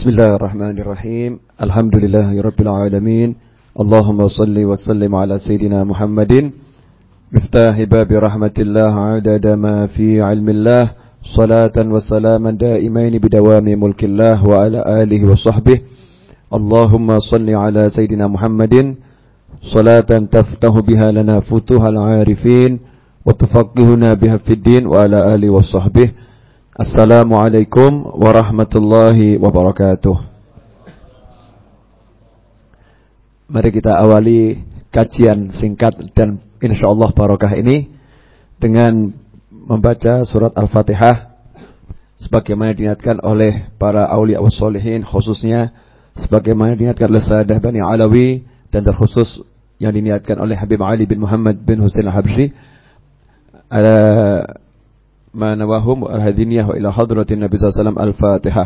بسم الله الرحمن الرحيم الحمد لله رب العالمين اللهم صل وسلم على سيدنا محمد مفتاح باب رحمة الله عدد ما في علم الله صلاة وسلاما دائمين بدوام ملك الله وعلى آله وصحبه اللهم صل على سيدنا محمد صلاة تفتح بها لنا فتوح العارفين وتفقهنا بها في الدين وعلى آله وصحبه Assalamualaikum warahmatullahi wabarakatuh. Mari kita awali kajian singkat dan insya Allah barokah ini Dengan membaca surat Al-Fatihah Sebagaimana diniatkan oleh para awliya wassolihin khususnya Sebagaimana diniatkan oleh Sadah Bani Alawi Dan terkhusus yang diniatkan oleh Habib Ali bin Muhammad bin Hussein Al-Habsyi ما نواهم الهدينية وإلى حضرة النبي صلى الله عليه وسلم الفاتحة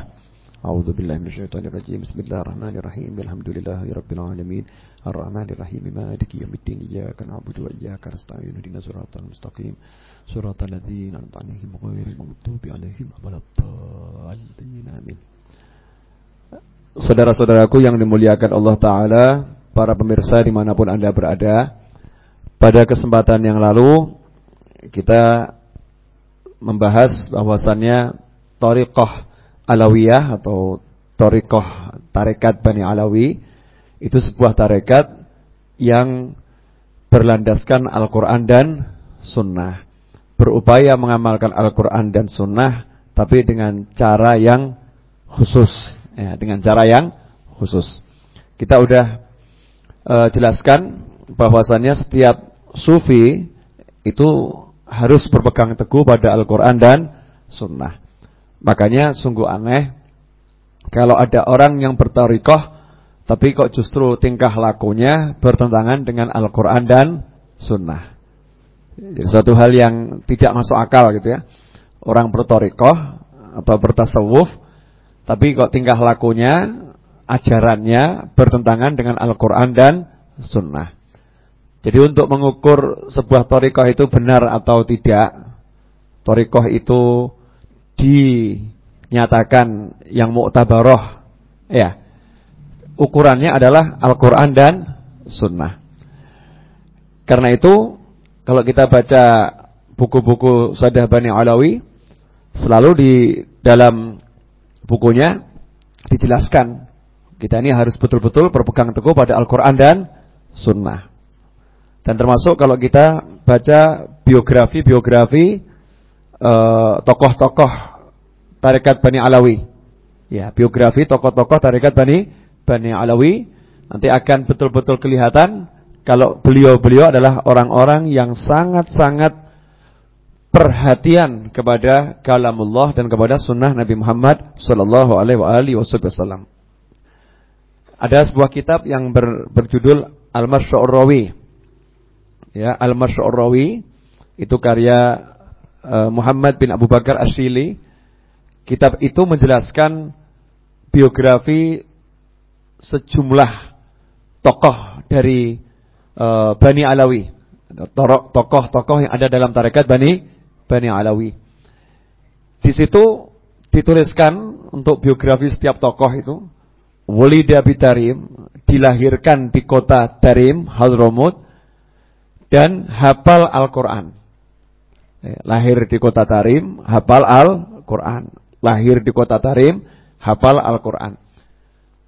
أعوذ بالله من الشيطان الرجيم بسم الله الرحمن الرحيم الحمد لله رب العالمين الرحمن الرحيم مالك يوم الدين إياك نعبد وإياك نستعين اهدنا الصراط المستقيم صراط الذين أنعمت عليهم غير المغضوب عليهم ولا الضالين آمين Saudara-saudaraku yang dimuliakan Allah Ta'ala Para pemirsa dimanapun Anda berada Pada kesempatan yang lalu Kita membahas bahwasannya Toriqoh Alawiyah atau Toriqoh Tarekat Bani Alawi itu sebuah tarekat yang berlandaskan Al-Quran dan Sunnah. Berupaya mengamalkan Al-Quran dan Sunnah tapi dengan cara yang khusus. Ya, dengan cara yang khusus. Kita udah uh, jelaskan bahwasannya setiap sufi itu harus berpegang teguh pada Al-Quran dan Sunnah. Makanya sungguh aneh kalau ada orang yang bertarikoh tapi kok justru tingkah lakunya bertentangan dengan Al-Quran dan Sunnah. Jadi suatu hal yang tidak masuk akal gitu ya. Orang bertorikoh atau bertasawuf tapi kok tingkah lakunya, ajarannya bertentangan dengan Al-Quran dan Sunnah. Jadi untuk mengukur sebuah torikoh itu benar atau tidak, torikoh itu dinyatakan yang mu'tabaroh, ya, ukurannya adalah Al-Quran dan Sunnah. Karena itu, kalau kita baca buku-buku Sadah Bani Alawi, selalu di dalam bukunya dijelaskan, kita ini harus betul-betul berpegang teguh pada Al-Quran dan Sunnah. Dan termasuk kalau kita baca biografi-biografi eh, tokoh-tokoh tarekat Bani Alawi. Ya, biografi tokoh-tokoh tarekat Bani Bani Alawi nanti akan betul-betul kelihatan kalau beliau-beliau adalah orang-orang yang sangat-sangat perhatian kepada kalamullah dan kepada sunnah Nabi Muhammad sallallahu alaihi wasallam. Ada sebuah kitab yang ber, berjudul Al-Masy'ur ya Al-Masy'urawi itu karya uh, Muhammad bin Abu Bakar Asyili. Kitab itu menjelaskan biografi sejumlah tokoh dari uh, Bani Alawi. Tokoh-tokoh yang ada dalam tarekat Bani Bani Alawi. Di situ dituliskan untuk biografi setiap tokoh itu Walida Bitarim dilahirkan di kota Tarim, Hadramut dan hafal Al-Quran. Ya, lahir di kota Tarim, hafal Al-Quran. Lahir di kota Tarim, hafal Al-Quran.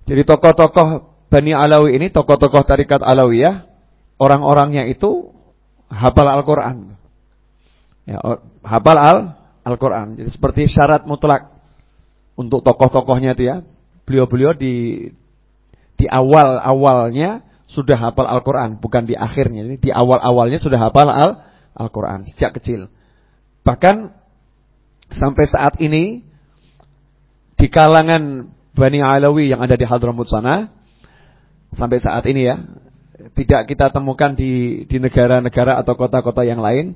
Jadi tokoh-tokoh Bani Alawi ini, tokoh-tokoh tarikat Alawiyah, orang-orangnya itu hafal Al-Quran. Ya, hafal Al-Quran. Jadi seperti syarat mutlak untuk tokoh-tokohnya itu ya. Beliau-beliau di di awal-awalnya sudah hafal Al-Quran, bukan di akhirnya. Ini di awal-awalnya sudah hafal Al-Quran Al sejak kecil. Bahkan sampai saat ini di kalangan Bani Alawi yang ada di Hadramut sana, sampai saat ini ya, tidak kita temukan di di negara-negara atau kota-kota yang lain.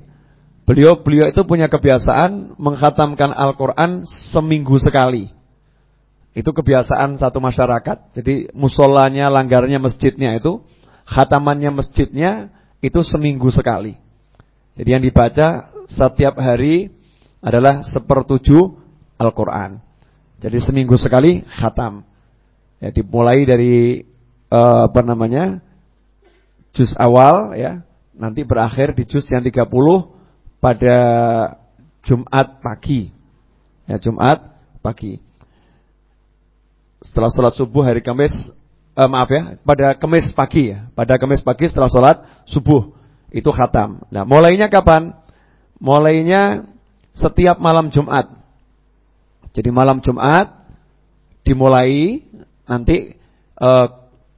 Beliau beliau itu punya kebiasaan menghatamkan Al-Quran seminggu sekali. Itu kebiasaan satu masyarakat. Jadi musolanya, langgarnya masjidnya itu, khatamannya masjidnya itu seminggu sekali. Jadi yang dibaca setiap hari adalah sepertujuh Al-Quran. Jadi seminggu sekali khatam. Ya, dimulai dari uh, apa namanya? juz awal ya, nanti berakhir di juz yang 30 pada Jumat pagi. Ya, Jumat pagi. Setelah sholat subuh hari Kamis, uh, maaf ya, pada Kamis pagi ya, pada Kamis pagi setelah sholat subuh itu khatam. Nah, mulainya kapan? Mulainya setiap malam Jumat. Jadi malam Jumat dimulai nanti e,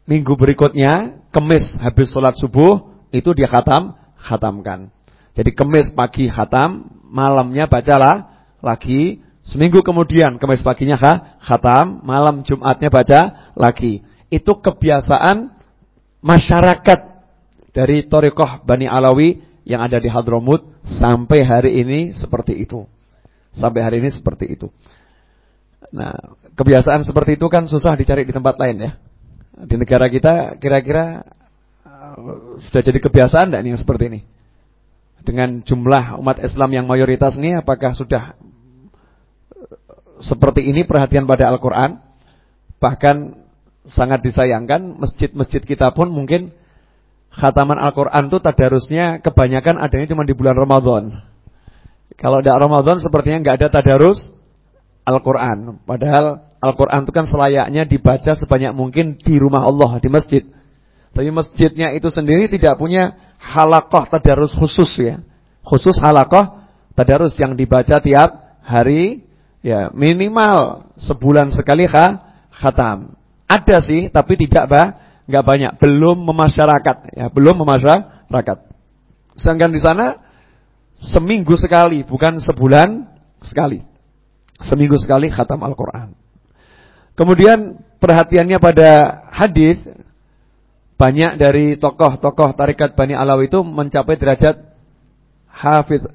minggu berikutnya kemis habis sholat subuh itu dia khatam khatamkan. Jadi kemis pagi khatam, malamnya bacalah lagi. Seminggu kemudian kemis paginya khatam, malam Jumatnya baca lagi. Itu kebiasaan masyarakat dari Torikoh Bani Alawi yang ada di Hadramut sampai hari ini seperti itu. Sampai hari ini seperti itu. Nah, kebiasaan seperti itu kan susah dicari di tempat lain ya. Di negara kita kira-kira uh, sudah jadi kebiasaan tidak nih yang seperti ini? Dengan jumlah umat Islam yang mayoritas ini apakah sudah seperti ini perhatian pada Al-Quran? Bahkan sangat disayangkan masjid-masjid kita pun mungkin khataman Al-Quran itu tadarusnya kebanyakan adanya cuma di bulan Ramadan. Kalau tidak Ramadan sepertinya nggak ada tadarus Al-Quran. Padahal Al-Quran itu kan selayaknya dibaca sebanyak mungkin di rumah Allah, di masjid. Tapi masjidnya itu sendiri tidak punya halakoh tadarus khusus ya. Khusus halakoh tadarus yang dibaca tiap hari, ya minimal sebulan sekali kah, khatam. Ada sih, tapi tidak bah, nggak banyak. Belum memasyarakat, ya belum memasyarakat. Sedangkan di sana seminggu sekali, bukan sebulan sekali. Seminggu sekali khatam Al-Quran. Kemudian perhatiannya pada hadis banyak dari tokoh-tokoh tarikat Bani Alawi itu mencapai derajat hafid.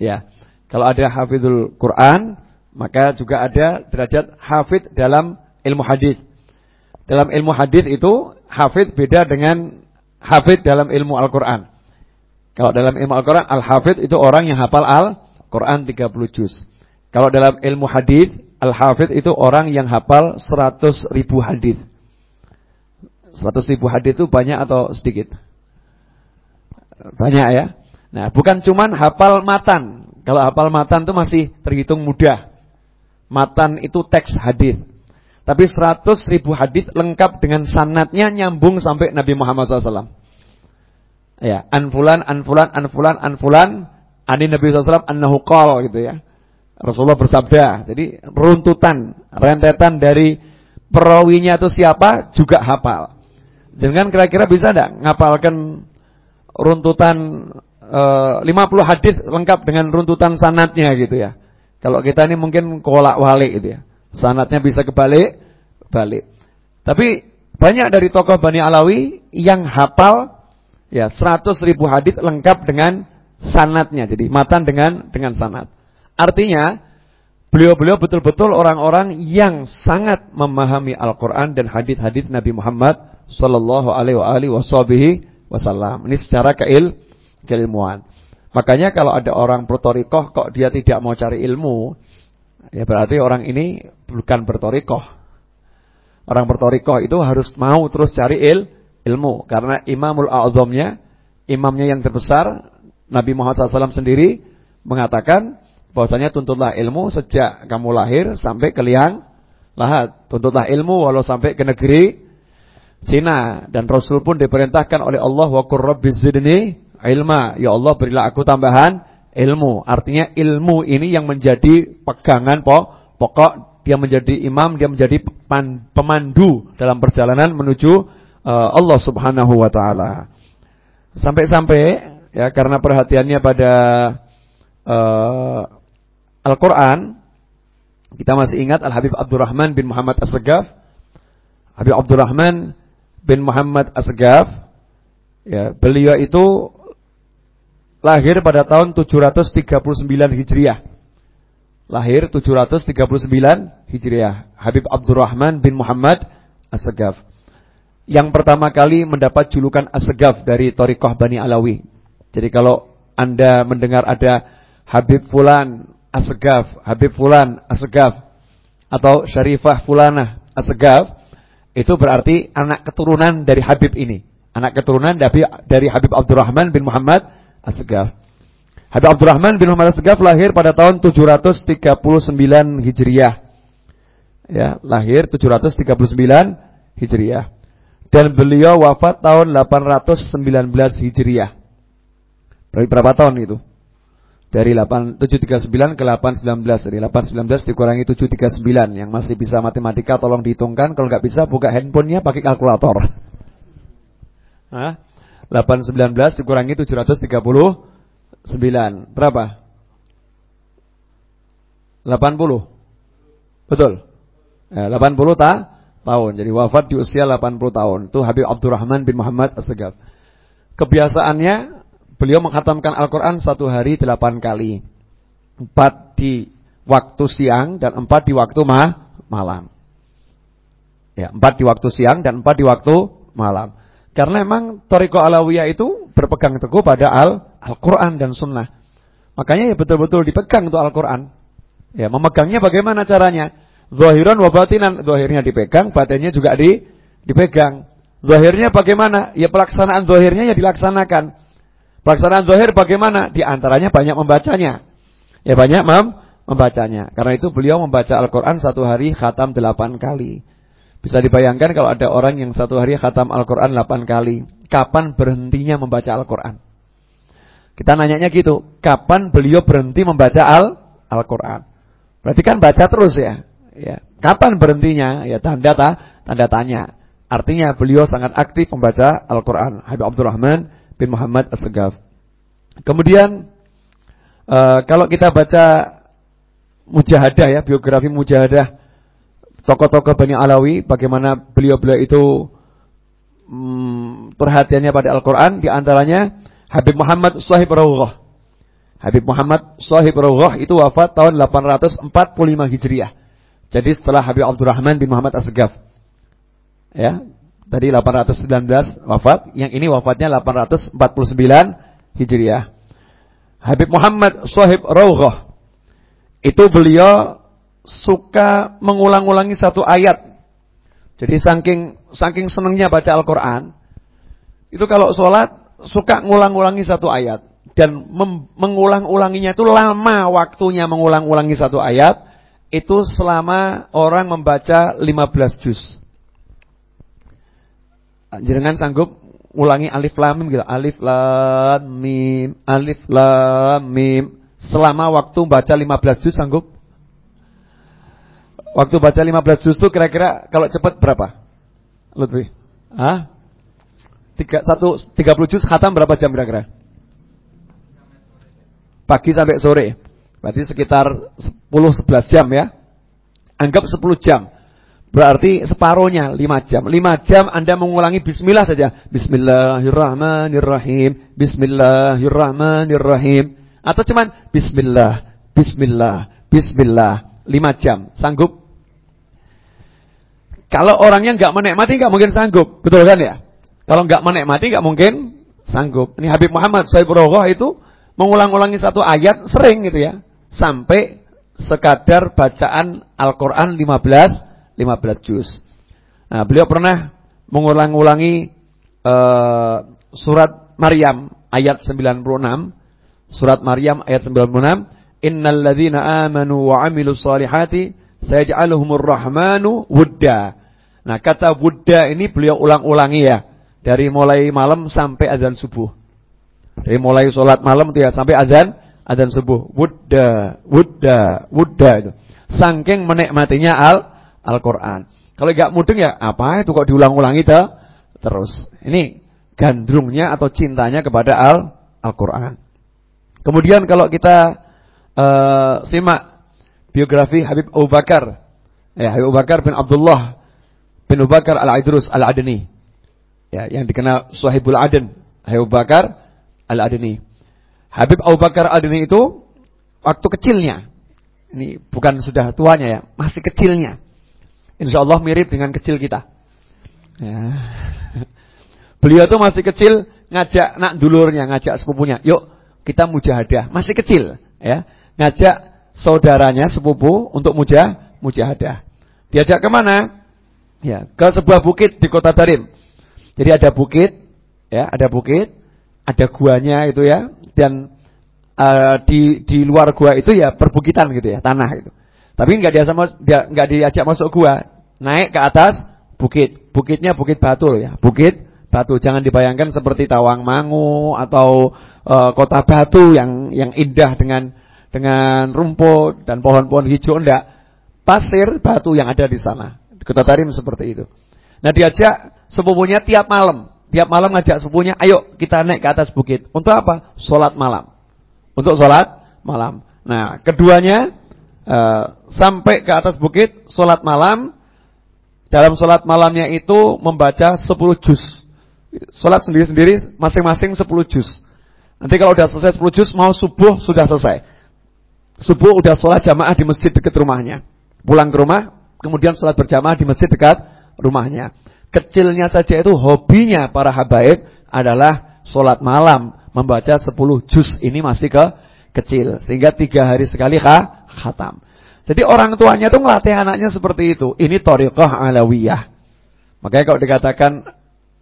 Ya, kalau ada hafidul Quran, maka juga ada derajat hafid dalam ilmu hadis. Dalam ilmu hadis itu hafid beda dengan hafid dalam ilmu Al-Quran. Kalau dalam ilmu Al-Quran, al-hafid itu orang yang hafal Al-Quran 30 juz. Kalau dalam ilmu hadis, al-hafidh itu orang yang hafal 100 ribu hadis. 100 ribu hadis itu banyak atau sedikit? Banyak ya. Nah, bukan cuman hafal matan. Kalau hafal matan itu masih terhitung mudah. Matan itu teks hadis. Tapi 100 ribu hadis lengkap dengan sanatnya nyambung sampai Nabi Muhammad SAW. Ya, anfulan, anfulan, anfulan, anfulan, ani Nabi SAW annahu qal gitu ya. Rasulullah bersabda. Jadi runtutan, rentetan dari perawinya itu siapa juga hafal. Jangan kira-kira bisa enggak ngapalkan runtutan 50 hadis lengkap dengan runtutan sanatnya gitu ya. Kalau kita ini mungkin kolak-walik gitu ya. Sanatnya bisa kebalik, balik. Tapi banyak dari tokoh Bani Alawi yang hafal ya 100 ribu hadis lengkap dengan sanatnya. Jadi matan dengan dengan sanat. Artinya beliau-beliau betul-betul orang-orang yang sangat memahami Al-Qur'an dan hadis-hadis Nabi Muhammad sallallahu alaihi wasallam. Ini secara keil keilmuan. Makanya kalau ada orang bertorikoh kok dia tidak mau cari ilmu, ya berarti orang ini bukan bertorikoh. Orang bertorikoh itu harus mau terus cari il, ilmu. Karena imamul a'zamnya, imamnya yang terbesar, Nabi Muhammad SAW sendiri mengatakan bahwasanya tuntutlah ilmu sejak kamu lahir sampai ke liang lahat. Tuntutlah ilmu walau sampai ke negeri Cina dan Rasul pun diperintahkan oleh Allah wa qur rabbiz zidni ilma. Ya Allah berilah aku tambahan ilmu. Artinya ilmu ini yang menjadi pegangan pokok dia menjadi imam, dia menjadi pemandu dalam perjalanan menuju uh, Allah Subhanahu wa taala. Sampai-sampai ya karena perhatiannya pada uh, Al-Quran Kita masih ingat Al-Habib Abdurrahman bin Muhammad As-Segaf Habib Abdurrahman bin Muhammad As-Segaf ya, Beliau itu Lahir pada tahun 739 Hijriah. Lahir 739 Hijriah. Habib Abdurrahman bin Muhammad As-Segaf Yang pertama kali mendapat julukan As-Segaf Dari Torikoh Bani Alawi. Jadi kalau anda mendengar ada Habib Fulan Asgaf, Habib Fulan, Asgaf atau Syarifah Fulanah, As-Segaf itu berarti anak keturunan dari Habib ini. Anak keturunan dari Habib Abdurrahman bin Muhammad As-Segaf. Habib Abdurrahman bin Muhammad As-Segaf lahir pada tahun 739 Hijriah. Ya, lahir 739 Hijriah. Dan beliau wafat tahun 819 Hijriah. Berarti berapa tahun itu? Dari 8, 739 ke 819 Jadi 819 dikurangi 739 Yang masih bisa matematika tolong dihitungkan Kalau nggak bisa buka handphonenya pakai kalkulator Hah? 819 dikurangi 739 Berapa? 80 Betul ya, 80 ta? tahun Jadi wafat di usia 80 tahun Itu Habib Abdurrahman bin Muhammad As-Segaf Kebiasaannya beliau menghatamkan Al-Quran satu hari delapan kali. Empat di waktu siang dan empat di waktu ma malam. Ya, empat di waktu siang dan empat di waktu malam. Karena memang Toriko Alawiyah itu berpegang teguh pada Al-Quran dan Sunnah. Makanya ya betul-betul dipegang untuk Al-Quran. Ya, memegangnya bagaimana caranya? Zahiran wa batinan. Zahirnya dipegang, batinnya juga di, dipegang. Zahirnya bagaimana? Ya pelaksanaan zahirnya ya dilaksanakan. Pelaksanaan zahir bagaimana? Di antaranya banyak membacanya. Ya banyak mem membacanya. Karena itu beliau membaca Al-Quran satu hari khatam delapan kali. Bisa dibayangkan kalau ada orang yang satu hari khatam Al-Quran delapan kali. Kapan berhentinya membaca Al-Quran? Kita nanyanya gitu. Kapan beliau berhenti membaca Al-Quran? Al Berarti kan baca terus ya. ya. Kapan berhentinya? Ya tanda ta, tanda tanya. Artinya beliau sangat aktif membaca Al-Quran. Habib Abdurrahman bin Muhammad As-Segaf. Kemudian uh, kalau kita baca mujahadah ya, biografi mujahadah tokoh-tokoh Bani Alawi, bagaimana beliau-beliau itu hmm, perhatiannya pada Al-Quran, di antaranya Habib Muhammad Sahib Rawghah. Habib Muhammad Sahib Rawghah itu wafat tahun 845 Hijriah. Jadi setelah Habib Abdurrahman bin Muhammad As-Segaf. Ya, Tadi 819 wafat, yang ini wafatnya 849 Hijriah. Habib Muhammad Sohib Rawghah. Itu beliau suka mengulang-ulangi satu ayat. Jadi saking saking senangnya baca Al-Qur'an, itu kalau sholat suka ngulang-ulangi satu ayat dan mengulang-ulanginya itu lama waktunya mengulang-ulangi satu ayat itu selama orang membaca 15 juz. Jenengan sanggup ulangi alif lam mim gitu. Alif lam mim, alif lam mim. Selama waktu baca 15 juz sanggup? Waktu baca 15 juz itu kira-kira kalau cepat berapa? Lutfi. Hah? Tiga, satu, 30 juz khatam berapa jam kira-kira? Pagi sampai sore. Berarti sekitar 10-11 jam ya. Anggap 10 jam. Berarti separuhnya 5 jam. 5 jam Anda mengulangi bismillah saja. Bismillahirrahmanirrahim. Bismillahirrahmanirrahim. Atau cuman bismillah, bismillah, bismillah. 5 jam. Sanggup? Kalau orangnya nggak menikmati nggak mungkin sanggup. Betul kan ya? Kalau nggak menikmati nggak mungkin sanggup. Ini Habib Muhammad Saifur itu mengulang-ulangi satu ayat sering gitu ya. Sampai sekadar bacaan Al-Qur'an 15 15 juz. Nah, beliau pernah mengulang-ulangi uh, surat Maryam ayat 96. Surat Maryam ayat 96, "Innal ladzina amanu wa 'amilus solihati sayaj'aluhumur rahmanu wudda." Nah, kata wudda ini beliau ulang-ulangi ya dari mulai malam sampai azan subuh. Dari mulai sholat malam itu ya sampai azan azan subuh. Wudda, wudda, wudda itu. Saking menikmatinya al Al-Quran. Kalau nggak mudeng ya apa itu kok diulang-ulangi terus. Ini gandrungnya atau cintanya kepada Al Al-Quran. Kemudian kalau kita uh, simak biografi Habib Abu Bakar, ya Habib Abu Bakar bin Abdullah bin Abu Bakar Al-Idrus Al-Adni. Ya, yang dikenal Suhaibul Aden, Habib Abu Bakar Al-Adni. Habib Abu Bakar Al-Adni itu waktu kecilnya. Ini bukan sudah tuanya ya, masih kecilnya. Insya Allah mirip dengan kecil kita. Ya. Beliau tuh masih kecil ngajak nak dulurnya, ngajak sepupunya. Yuk kita mujahadah. Masih kecil, ya. Ngajak saudaranya sepupu untuk mujah mujahadah. Diajak ke mana? Ya, ke sebuah bukit di kota Tarim. Jadi ada bukit, ya, ada bukit, ada guanya itu ya, dan uh, di di luar gua itu ya perbukitan gitu ya, tanah itu. Tapi nggak dia sama dia nggak diajak masuk gua, naik ke atas bukit. Bukitnya bukit batu ya, bukit batu. Jangan dibayangkan seperti Tawangmangu atau uh, kota batu yang yang indah dengan dengan rumput dan pohon-pohon hijau enggak. Pasir batu yang ada di sana. Kota Tarim seperti itu. Nah diajak sepupunya tiap malam. Tiap malam ngajak sepupunya, ayo kita naik ke atas bukit. Untuk apa? Sholat malam. Untuk sholat malam. Nah keduanya uh, sampai ke atas bukit, sholat malam. Dalam sholat malamnya itu membaca 10 juz. Sholat sendiri-sendiri masing-masing 10 juz. Nanti kalau udah selesai 10 juz, mau subuh sudah selesai. Subuh udah sholat jamaah di masjid dekat rumahnya. Pulang ke rumah, kemudian sholat berjamaah di masjid dekat rumahnya. Kecilnya saja itu hobinya para habaib adalah sholat malam. Membaca 10 juz ini masih ke kecil. Sehingga tiga hari sekali kah, khatam. Jadi orang tuanya tuh ngelatih anaknya seperti itu. Ini toriqah alawiyah. Makanya kalau dikatakan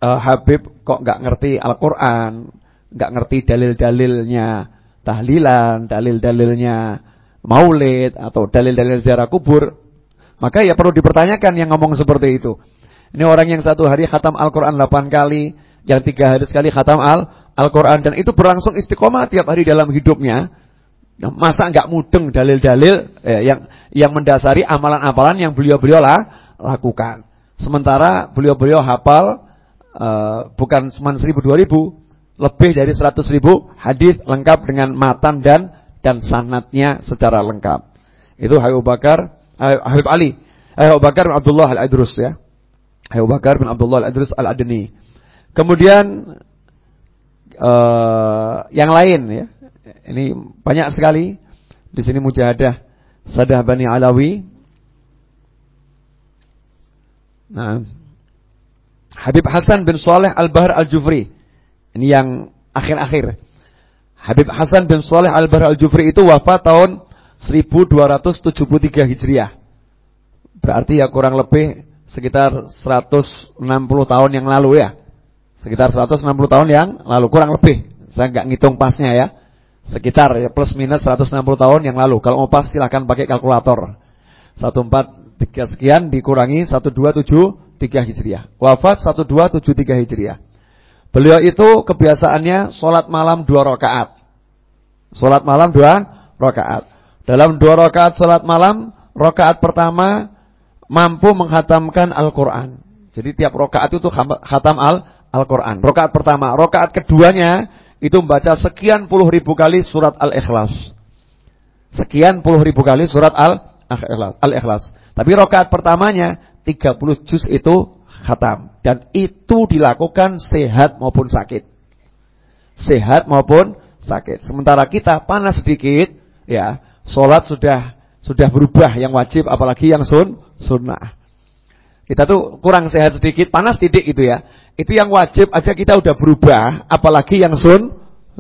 uh, Habib kok nggak ngerti Al-Quran, nggak ngerti dalil-dalilnya tahlilan, dalil-dalilnya maulid atau dalil-dalil ziarah kubur, maka ya perlu dipertanyakan yang ngomong seperti itu. Ini orang yang satu hari khatam Al-Quran 8 kali, yang tiga hari sekali khatam Al-Quran. dan itu berlangsung istiqomah tiap hari dalam hidupnya. Nah, masa nggak mudeng dalil-dalil eh, yang yang mendasari amalan-amalan yang beliau-beliau lah lakukan. Sementara beliau-beliau hafal uh, bukan cuma seribu dua ribu, lebih dari seratus ribu hadis lengkap dengan matan dan dan sanatnya secara lengkap. Itu Habib Bakar uh, Habib Ali, uh, Habib Bakar bin Abdullah Al-Adrus ya. Habib Bakar bin Abdullah Al-Adrus Al-Adni. Kemudian uh, yang lain ya. Ini banyak sekali. Di sini mujahadah Sadah Bani Alawi. Nah, Habib Hasan bin Saleh Al-Bahr Al-Jufri. Ini yang akhir-akhir. Habib Hasan bin Saleh Al-Bahr Al-Jufri itu wafat tahun 1273 Hijriah. Berarti ya kurang lebih sekitar 160 tahun yang lalu ya. Sekitar 160 tahun yang lalu kurang lebih. Saya nggak ngitung pasnya ya. Sekitar ya plus minus 160 tahun yang lalu. Kalau mau pas silahkan pakai kalkulator. 143 sekian dikurangi 1273 Hijriah. Wafat 1273 Hijriah. Beliau itu kebiasaannya sholat malam dua rakaat. Sholat malam dua rakaat. Dalam dua rakaat salat malam, rakaat pertama mampu menghatamkan Al-Quran. Jadi tiap rakaat itu khatam Al-Quran. Rakaat pertama, rakaat keduanya itu membaca sekian puluh ribu kali surat Al-Ikhlas. Sekian puluh ribu kali surat Al-Ikhlas. Tapi rakaat pertamanya 30 juz itu khatam. Dan itu dilakukan sehat maupun sakit. Sehat maupun sakit. Sementara kita panas sedikit, ya Sholat sudah sudah berubah yang wajib apalagi yang sun sunnah. Kita tuh kurang sehat sedikit, panas titik itu ya. Itu yang wajib aja kita udah berubah, apalagi yang sun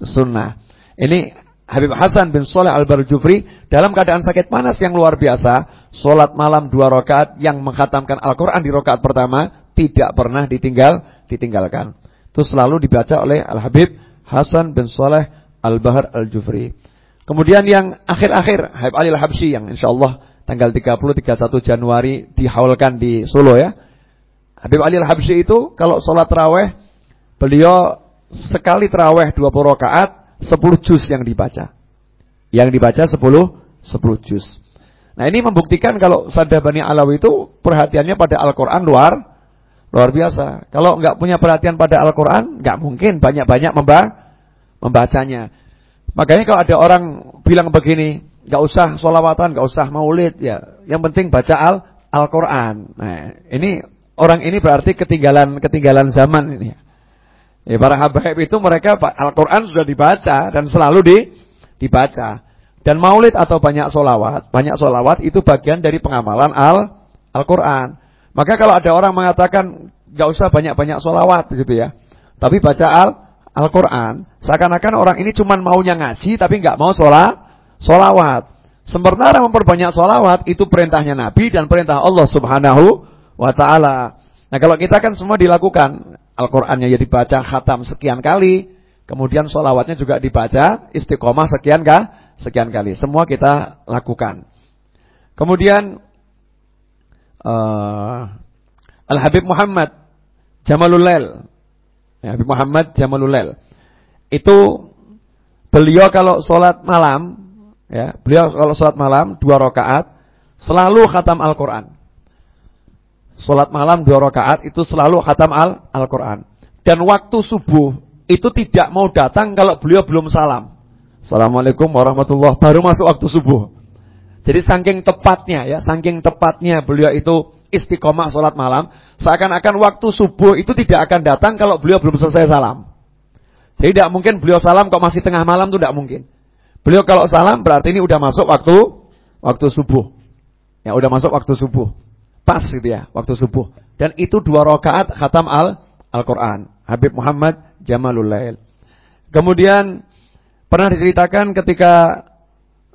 sunnah. Ini Habib Hasan bin Soleh Al-Barjufri dalam keadaan sakit panas yang luar biasa, sholat malam dua rakaat yang menghatamkan Al-Quran di rakaat pertama tidak pernah ditinggal ditinggalkan. Itu selalu dibaca oleh Al-Habib Hasan bin Soleh Al-Bahar Al-Jufri. Kemudian yang akhir-akhir Habib Ali Al-Habsyi yang insyaallah tanggal 30 31 Januari dihaulkan di Solo ya. Habib Ali Al-Habsyi itu kalau sholat tarawih beliau sekali tarawih 20 rakaat 10 juz yang dibaca. Yang dibaca 10 10 juz. Nah, ini membuktikan kalau Sadah Bani Alawi itu perhatiannya pada Al-Qur'an luar luar biasa. Kalau enggak punya perhatian pada Al-Qur'an, enggak mungkin banyak-banyak membacanya. Makanya kalau ada orang bilang begini, nggak usah sholawatan, nggak usah maulid, ya, yang penting baca al Al-Quran. Nah, ini orang ini berarti ketinggalan ketinggalan zaman ini. Ya, para habaib itu mereka Al-Quran sudah dibaca dan selalu di, dibaca. Dan maulid atau banyak solawat, banyak solawat itu bagian dari pengamalan al Al-Quran. Maka kalau ada orang mengatakan nggak usah banyak-banyak solawat gitu ya, tapi baca al Al-Quran, seakan-akan orang ini cuma maunya ngaji tapi nggak mau sholat, sholawat. Sementara memperbanyak sholawat itu perintahnya Nabi dan perintah Allah Subhanahu wa taala. Nah, kalau kita kan semua dilakukan Al-Qur'annya ya dibaca khatam sekian kali, kemudian sholawatnya juga dibaca istiqomah sekian kah? Sekian kali. Semua kita lakukan. Kemudian uh, Al Habib Muhammad Jamalulail. Ya, Habib Muhammad Jamalulail. Itu beliau kalau sholat malam, ya, beliau kalau sholat malam dua rakaat selalu khatam Al-Quran. Sholat malam dua rakaat itu selalu khatam Al Al-Quran. Dan waktu subuh itu tidak mau datang kalau beliau belum salam. Assalamualaikum warahmatullahi baru masuk waktu subuh. Jadi saking tepatnya ya, saking tepatnya beliau itu istiqomah sholat malam, seakan-akan waktu subuh itu tidak akan datang kalau beliau belum selesai salam. Jadi tidak mungkin beliau salam kok masih tengah malam itu tidak mungkin. Beliau kalau salam berarti ini udah masuk waktu waktu subuh. Ya udah masuk waktu subuh. Pas gitu ya, waktu subuh. Dan itu dua rakaat khatam al Al-Qur'an. Habib Muhammad Jamalul Lail. Kemudian pernah diceritakan ketika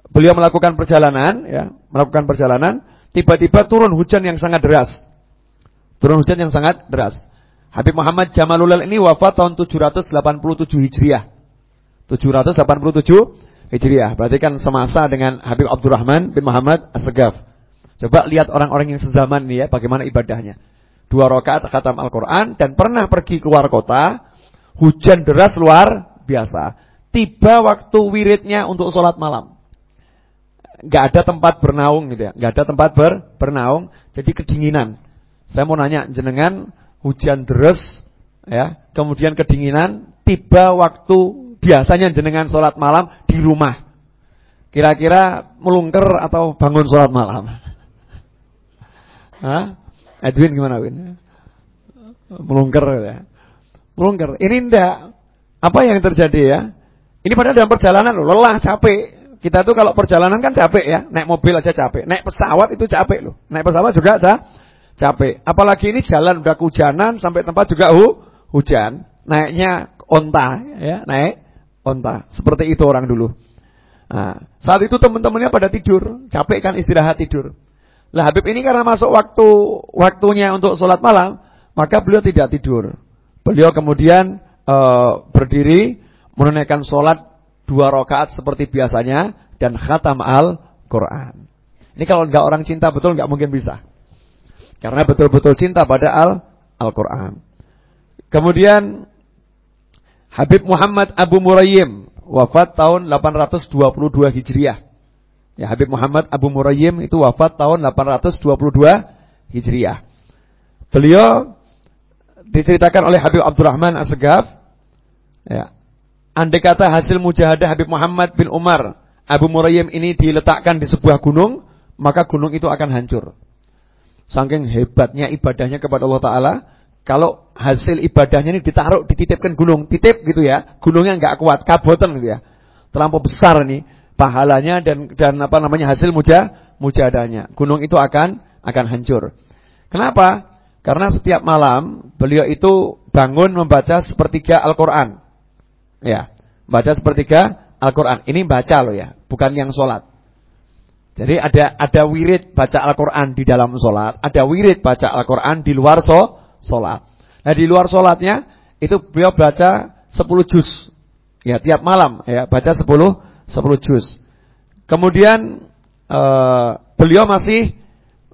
beliau melakukan perjalanan, ya, melakukan perjalanan, tiba-tiba turun hujan yang sangat deras. Turun hujan yang sangat deras. Habib Muhammad Jamalulal ini wafat tahun 787 Hijriah. 787 Hijriah. Berarti kan semasa dengan Habib Abdurrahman bin Muhammad As-Segaf. Coba lihat orang-orang yang sezaman nih ya, bagaimana ibadahnya. Dua rakaat khatam Al-Quran dan pernah pergi keluar kota, hujan deras luar biasa. Tiba waktu wiridnya untuk sholat malam nggak ada tempat bernaung gitu ya, nggak ada tempat ber, bernaung, jadi kedinginan. Saya mau nanya jenengan hujan deras ya, kemudian kedinginan, tiba waktu biasanya jenengan sholat malam di rumah. Kira-kira melungker atau bangun sholat malam? Hah? Edwin gimana Win? Melungker ya. Melungker. Ini ndak. Apa yang terjadi ya? Ini pada dalam perjalanan lelah, capek. Kita tuh kalau perjalanan kan capek ya, naik mobil aja capek, naik pesawat itu capek loh. Naik pesawat juga ca capek. Apalagi ini jalan udah kehujanan sampai tempat juga hu hujan, naiknya onta ya, naik onta. Seperti itu orang dulu. Nah, saat itu teman-temannya pada tidur, capek kan istirahat tidur. Lah Habib ini karena masuk waktu waktunya untuk sholat malam, maka beliau tidak tidur. Beliau kemudian uh, berdiri menunaikan sholat dua rakaat seperti biasanya dan khatam Al-Quran. Ini kalau nggak orang cinta betul nggak mungkin bisa. Karena betul-betul cinta pada Al Al-Quran. Kemudian Habib Muhammad Abu Murayyim wafat tahun 822 Hijriah. Ya, Habib Muhammad Abu Murayyim itu wafat tahun 822 Hijriah. Beliau diceritakan oleh Habib Abdurrahman Asgaf ya, Andai kata hasil mujahadah Habib Muhammad bin Umar Abu Murayyim ini diletakkan di sebuah gunung, maka gunung itu akan hancur. Saking hebatnya ibadahnya kepada Allah Ta'ala, kalau hasil ibadahnya ini ditaruh, dititipkan gunung, titip gitu ya, gunungnya nggak kuat, kabotan gitu ya. Terlampau besar nih pahalanya dan dan apa namanya hasil muja mujahadahnya. Gunung itu akan akan hancur. Kenapa? Karena setiap malam beliau itu bangun membaca sepertiga Al-Qur'an. Ya, baca sepertiga Al-Quran. Ini baca loh ya, bukan yang sholat. Jadi ada ada wirid baca Al-Quran di dalam sholat, ada wirid baca Al-Quran di luar so, sholat. Nah di luar sholatnya itu beliau baca 10 juz. Ya tiap malam ya baca 10 10 juz. Kemudian uh, beliau masih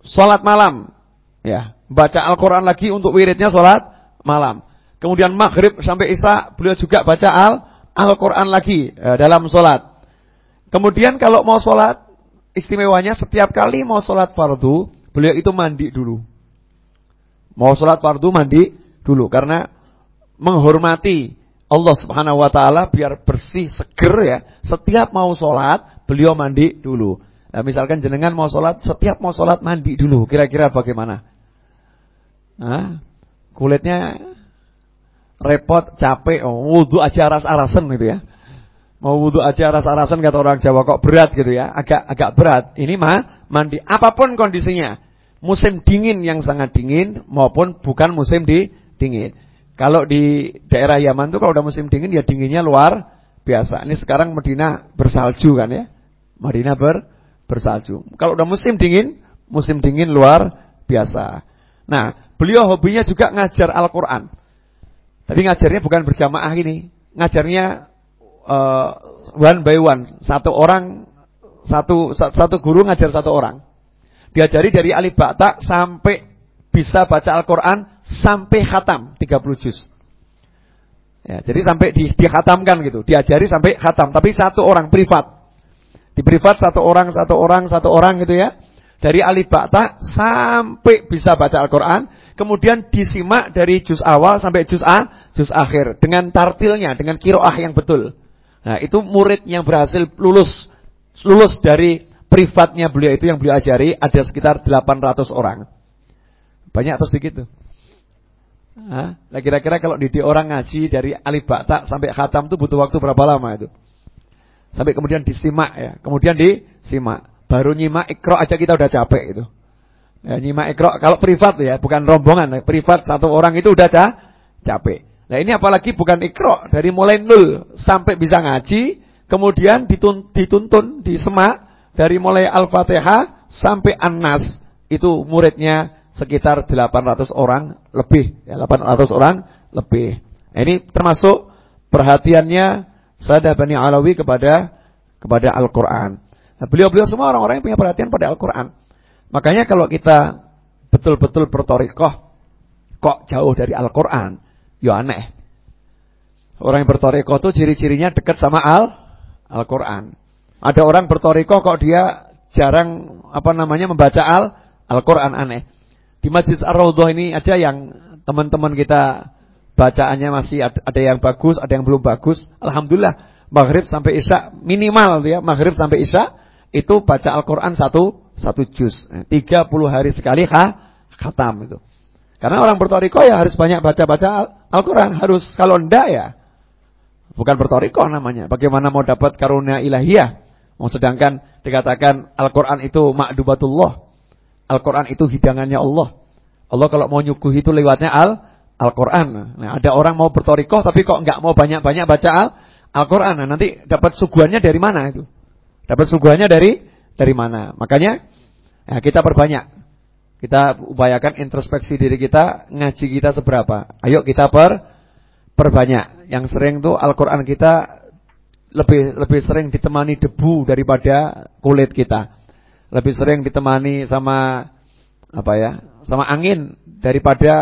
sholat malam, ya baca Al-Quran lagi untuk wiridnya sholat malam. Kemudian maghrib sampai isya beliau juga baca al Al-Quran lagi e, dalam sholat. Kemudian kalau mau sholat, istimewanya setiap kali mau sholat fardu, beliau itu mandi dulu. Mau sholat fardu mandi dulu. Karena menghormati Allah subhanahu wa ta'ala biar bersih, seger ya. Setiap mau sholat, beliau mandi dulu. Nah, misalkan jenengan mau sholat, setiap mau sholat mandi dulu. Kira-kira bagaimana? Nah, kulitnya repot, capek, oh, wudhu aja aras-arasan gitu ya. Mau wudhu aja aras-arasan kata orang Jawa kok berat gitu ya, agak agak berat. Ini mah mandi apa pun kondisinya. Musim dingin yang sangat dingin maupun bukan musim di dingin. Kalau di daerah Yaman tuh kalau udah musim dingin ya dinginnya luar biasa. Ini sekarang Medina bersalju kan ya. Medina ber bersalju. Kalau udah musim dingin, musim dingin luar biasa. Nah, beliau hobinya juga ngajar Al-Qur'an. Tapi ngajarnya bukan berjamaah ini. Ngajarnya uh, one by one, satu orang satu satu guru ngajar satu orang. Diajari dari alif bata sampai bisa baca Al-Qur'an sampai khatam 30 juz. Ya, jadi sampai di, dikhatamkan gitu, diajari sampai khatam, tapi satu orang privat. Di privat satu orang, satu orang, satu orang gitu ya. Dari alif bata sampai bisa baca Al-Qur'an, kemudian disimak dari juz awal sampai juz A, juz akhir dengan tartilnya, dengan kiroah yang betul. Nah, itu murid yang berhasil lulus lulus dari privatnya beliau itu yang beliau ajari ada sekitar 800 orang. Banyak atau sedikit tuh? Nah, kira-kira kalau didik orang ngaji dari alif bata sampai khatam itu butuh waktu berapa lama itu? Sampai kemudian disimak ya, kemudian disimak. Baru nyimak ikro aja kita udah capek itu. Ya, nyimak ikro kalau privat ya, bukan rombongan, privat satu orang itu udah capek. Nah ini apalagi bukan ikro dari mulai nol sampai bisa ngaji, kemudian ditun, dituntun, disemak dari mulai Al-Fatihah sampai An-Nas. Itu muridnya sekitar 800 orang lebih, ya 800 orang lebih. Nah, ini termasuk perhatiannya Sadah Bani Alawi kepada kepada Al-Qur'an. Nah, beliau-beliau semua orang-orang yang punya perhatian pada Al-Qur'an. Makanya kalau kita betul-betul bertorikoh kok jauh dari Al-Qur'an, ya aneh. Orang yang bertorikoh itu ciri-cirinya dekat sama Al Al-Qur'an. Ada orang bertorikoh kok dia jarang apa namanya membaca Al Al-Qur'an aneh. Di Masjid Ar-Raudhah ini aja yang teman-teman kita bacaannya masih ada yang bagus, ada yang belum bagus. Alhamdulillah maghrib sampai isya minimal ya, maghrib sampai isya itu baca Al-Qur'an satu satu juz. 30 hari sekali ha, khatam itu. Karena orang bertoriko ya harus banyak baca-baca Al-Qur'an, harus kalau ndak ya bukan bertoriko namanya. Bagaimana mau dapat karunia ilahiyah? Mau sedangkan dikatakan Al-Qur'an itu makdubatullah. Al-Quran itu hidangannya Allah. Allah kalau mau nyuguh itu lewatnya Al Al-Quran. Nah, ada orang mau bertorikoh tapi kok nggak mau banyak-banyak baca Al Al-Quran. Nah, nanti dapat suguhannya dari mana itu? Dapat suguhannya dari dari mana? Makanya ya kita perbanyak. Kita upayakan introspeksi diri kita, ngaji kita seberapa. Ayo kita per perbanyak. Yang sering tuh Al-Quran kita lebih lebih sering ditemani debu daripada kulit kita lebih sering ditemani sama apa ya, sama angin daripada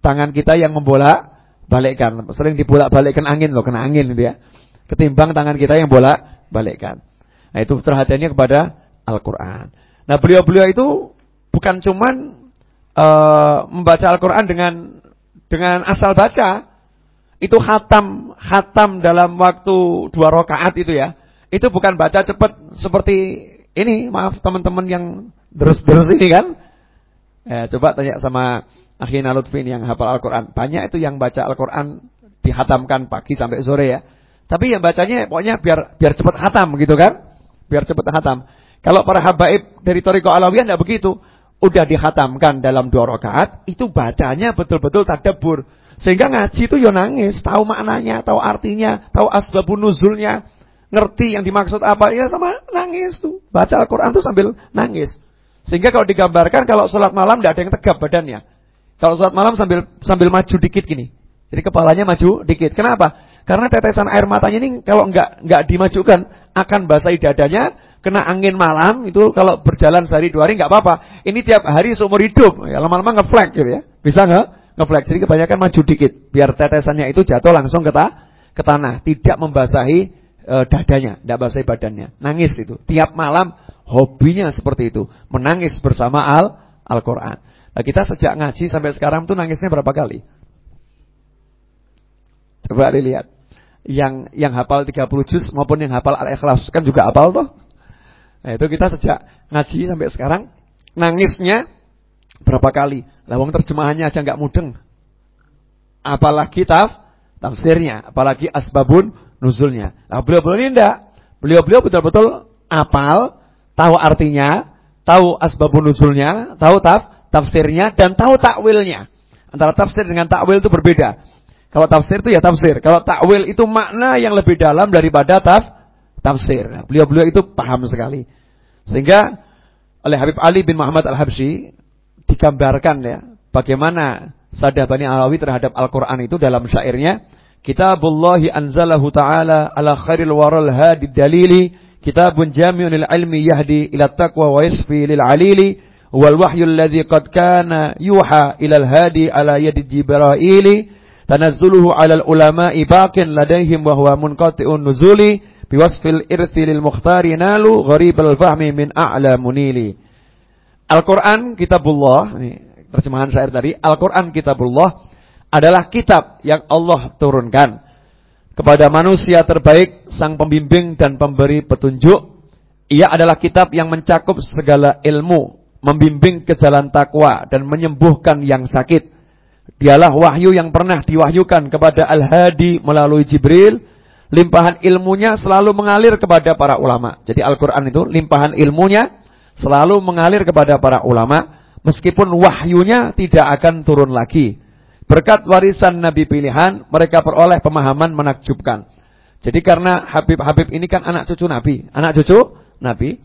tangan kita yang membolak balikkan. Sering dibolak-balikkan angin loh, kena angin gitu ya. Ketimbang tangan kita yang bolak balikkan. Nah, itu perhatiannya kepada Al-Qur'an. Nah, beliau-beliau itu bukan cuman uh, membaca Al-Qur'an dengan dengan asal baca. Itu khatam, khatam dalam waktu dua rakaat itu ya. Itu bukan baca cepat seperti ini maaf teman-teman yang terus-terus ini kan. Ya, coba tanya sama Akhina Lutfi yang hafal Al-Quran. Banyak itu yang baca Al-Quran dihatamkan pagi sampai sore ya. Tapi yang bacanya pokoknya biar biar cepat hatam gitu kan. Biar cepat hatam. Kalau para habaib dari Toriko Alawiyah tidak begitu. Udah dihatamkan dalam dua rakaat, itu bacanya betul-betul tadabur. Sehingga ngaji itu yo ya nangis, tahu maknanya, tahu artinya, tahu asbabun nuzulnya ngerti yang dimaksud apa ya sama nangis tuh. Baca Al-Qur'an tuh sambil nangis. Sehingga kalau digambarkan kalau sholat malam tidak ada yang tegap badannya. Kalau sholat malam sambil sambil maju dikit gini. Jadi kepalanya maju dikit. Kenapa? Karena tetesan air matanya ini kalau nggak nggak dimajukan akan basahi dadanya, kena angin malam itu kalau berjalan sehari dua hari nggak apa-apa. Ini tiap hari seumur hidup. Ya lama-lama ngeflek gitu ya. Bisa nggak? Ngeflek. Jadi kebanyakan maju dikit biar tetesannya itu jatuh langsung ke, ta ke tanah, tidak membasahi e, dadanya, tidak basahi badannya. Nangis itu. Tiap malam hobinya seperti itu, menangis bersama Al Al-Qur'an. Nah, kita sejak ngaji sampai sekarang tuh nangisnya berapa kali? Coba dilihat. Yang yang hafal 30 juz maupun yang hafal Al-Ikhlas kan juga hafal toh? Nah, itu kita sejak ngaji sampai sekarang nangisnya berapa kali? Lawang terjemahannya aja nggak mudeng. Apalagi taf tafsirnya, apalagi asbabun nuzulnya. Nah, beliau-beliau ini enggak. Beliau-beliau betul-betul apal, tahu artinya, tahu asbabun nuzulnya, tahu taf, tafsirnya dan tahu takwilnya. Antara tafsir dengan takwil itu berbeda. Kalau tafsir itu ya tafsir. Kalau takwil itu makna yang lebih dalam daripada taf, tafsir. Beliau-beliau itu paham sekali. Sehingga oleh Habib Ali bin Muhammad Al-Habsyi digambarkan ya bagaimana Sadah Bani Alawi terhadap Al-Quran itu dalam syairnya. Kitabullahi anzalahu ta'ala ala khairil waral hadi dalili. Kitabun jami'un ilmi yahdi ila taqwa wa yasfi lil alili. Wal wahyu alladhi qad kana yuha ila al hadi ala yadi jibraili. Tanazzuluhu ala al ulama'i baqin ladaihim wa huwa munqati'un nuzuli. Biwasfil irthi lil mukhtari nalu gharibal fahmi min a'la munili. Al-Quran kitabullah. Ini terjemahan syair tadi, Al-Quran kitabullah adalah kitab yang Allah turunkan kepada manusia terbaik, sang pembimbing dan pemberi petunjuk. Ia adalah kitab yang mencakup segala ilmu, membimbing ke jalan takwa dan menyembuhkan yang sakit. Dialah wahyu yang pernah diwahyukan kepada Al-Hadi melalui Jibril. Limpahan ilmunya selalu mengalir kepada para ulama. Jadi Al-Quran itu limpahan ilmunya selalu mengalir kepada para ulama meskipun wahyunya tidak akan turun lagi. Berkat warisan Nabi pilihan, mereka peroleh pemahaman menakjubkan. Jadi karena Habib-Habib ini kan anak cucu Nabi, anak cucu Nabi.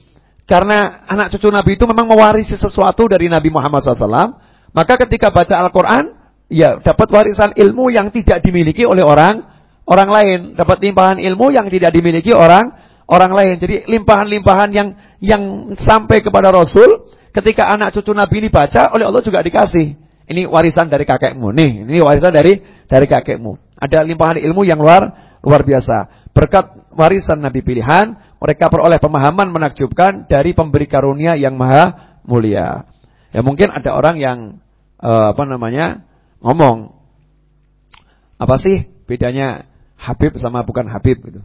Karena anak cucu Nabi itu memang mewarisi sesuatu dari Nabi Muhammad SAW, maka ketika baca Al-Quran, ya dapat warisan ilmu yang tidak dimiliki oleh orang orang lain, dapat limpahan ilmu yang tidak dimiliki orang orang lain. Jadi limpahan-limpahan yang yang sampai kepada Rasul ketika anak cucu Nabi ini baca, oleh Allah juga dikasih. Ini warisan dari kakekmu. Nih, ini warisan dari dari kakekmu. Ada limpahan ilmu yang luar luar biasa. Berkat warisan Nabi pilihan, mereka peroleh pemahaman menakjubkan dari pemberi karunia yang maha mulia. Ya mungkin ada orang yang uh, apa namanya ngomong apa sih bedanya Habib sama bukan Habib gitu.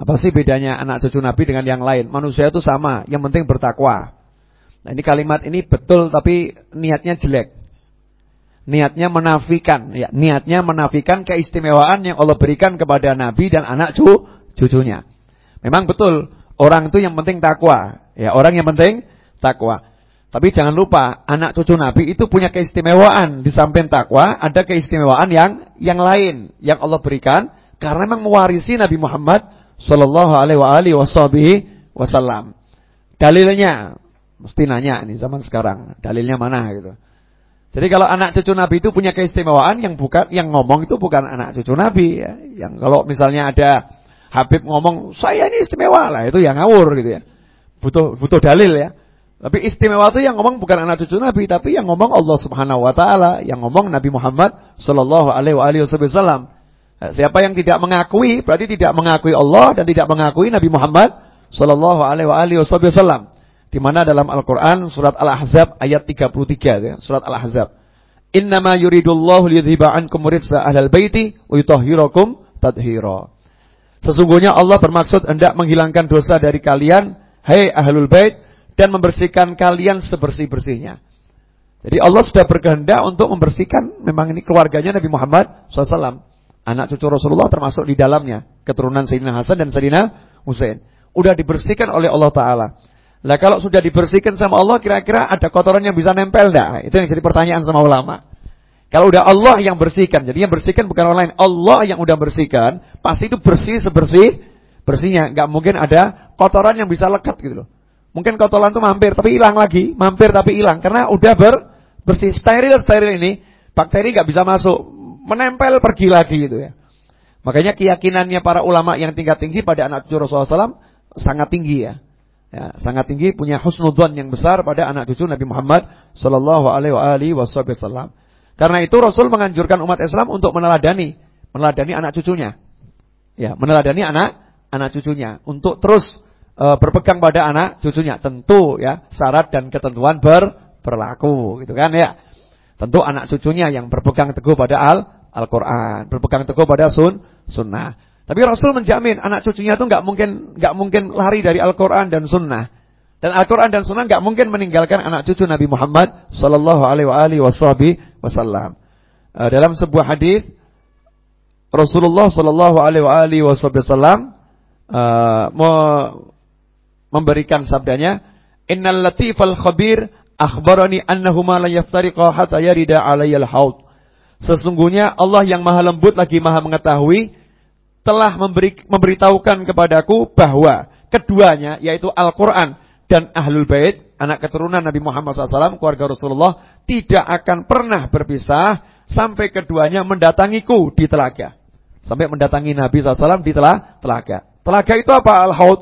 Apa sih bedanya anak cucu Nabi dengan yang lain? Manusia itu sama, yang penting bertakwa. Nah ini kalimat ini betul tapi niatnya jelek. Niatnya menafikan, ya, niatnya menafikan keistimewaan yang Allah berikan kepada Nabi dan anak cu cucunya. Memang betul, orang itu yang penting takwa, ya, orang yang penting takwa. Tapi jangan lupa, anak cucu Nabi itu punya keistimewaan di samping takwa, ada keistimewaan yang yang lain yang Allah berikan karena memang mewarisi Nabi Muhammad sallallahu alaihi wasallam. Dalilnya Mesti nanya nih zaman sekarang, dalilnya mana gitu. Jadi kalau anak cucu Nabi itu punya keistimewaan yang bukan yang ngomong itu bukan anak cucu Nabi ya. Yang kalau misalnya ada Habib ngomong, "Saya ini istimewa." Lah itu yang ngawur gitu ya. Butuh butuh dalil ya. Tapi istimewa itu yang ngomong bukan anak cucu Nabi, tapi yang ngomong Allah Subhanahu wa taala, yang ngomong Nabi Muhammad sallallahu alaihi wasallam. Nah, siapa yang tidak mengakui berarti tidak mengakui Allah dan tidak mengakui Nabi Muhammad sallallahu alaihi wasallam. Di mana dalam Al-Qur'an surat Al-Ahzab ayat 33 ya, surat Al-Ahzab. Innama yuridullahu liyudhiba ankum rijsa ahlal baiti wa yutahhirakum tadhira. Sesungguhnya Allah bermaksud hendak menghilangkan dosa dari kalian, hai ahlul bait, dan membersihkan kalian sebersih-bersihnya. Jadi Allah sudah berkehendak untuk membersihkan memang ini keluarganya Nabi Muhammad SAW. Anak cucu Rasulullah termasuk di dalamnya. Keturunan Sayyidina Hasan dan Sayyidina Husain. Udah dibersihkan oleh Allah Ta'ala. Lah kalau sudah dibersihkan sama Allah kira-kira ada kotoran yang bisa nempel enggak? Itu yang jadi pertanyaan sama ulama. Kalau udah Allah yang bersihkan, jadi yang bersihkan bukan orang lain, Allah yang udah bersihkan, pasti itu bersih sebersih bersihnya, enggak mungkin ada kotoran yang bisa lekat gitu loh. Mungkin kotoran itu mampir tapi hilang lagi, mampir tapi hilang karena udah ber bersih steril steril ini, bakteri enggak bisa masuk, menempel pergi lagi gitu ya. Makanya keyakinannya para ulama yang tingkat tinggi pada anak cucu Rasulullah SAW sangat tinggi ya ya, sangat tinggi punya husnudzon yang besar pada anak cucu Nabi Muhammad sallallahu alaihi wasallam. Karena itu Rasul menganjurkan umat Islam untuk meneladani, meneladani anak cucunya. Ya, meneladani anak anak cucunya untuk terus e, berpegang pada anak cucunya. Tentu ya, syarat dan ketentuan ber, berlaku gitu kan ya. Tentu anak cucunya yang berpegang teguh pada Al Al-Qur'an, berpegang teguh pada sun sunnah. Tapi Rasul menjamin anak cucunya itu nggak mungkin nggak mungkin lari dari Al-Qur'an dan Sunnah. Dan Al-Qur'an dan Sunnah nggak mungkin meninggalkan anak cucu Nabi Muhammad sallallahu alaihi wasallam. Uh, dalam sebuah hadis Rasulullah sallallahu alaihi wasallam uh, memberikan sabdanya, "Innal latifal khabir akhbarani annahuma la yaftariqa hatta yarida alayyal haud." Sesungguhnya Allah yang Maha lembut lagi Maha mengetahui telah memberi, memberitahukan kepadaku bahwa keduanya yaitu Al-Quran dan Ahlul Bait anak keturunan Nabi Muhammad SAW, keluarga Rasulullah, tidak akan pernah berpisah sampai keduanya mendatangiku di telaga. Sampai mendatangi Nabi SAW di telaga. Telaga itu apa? Al-Haud.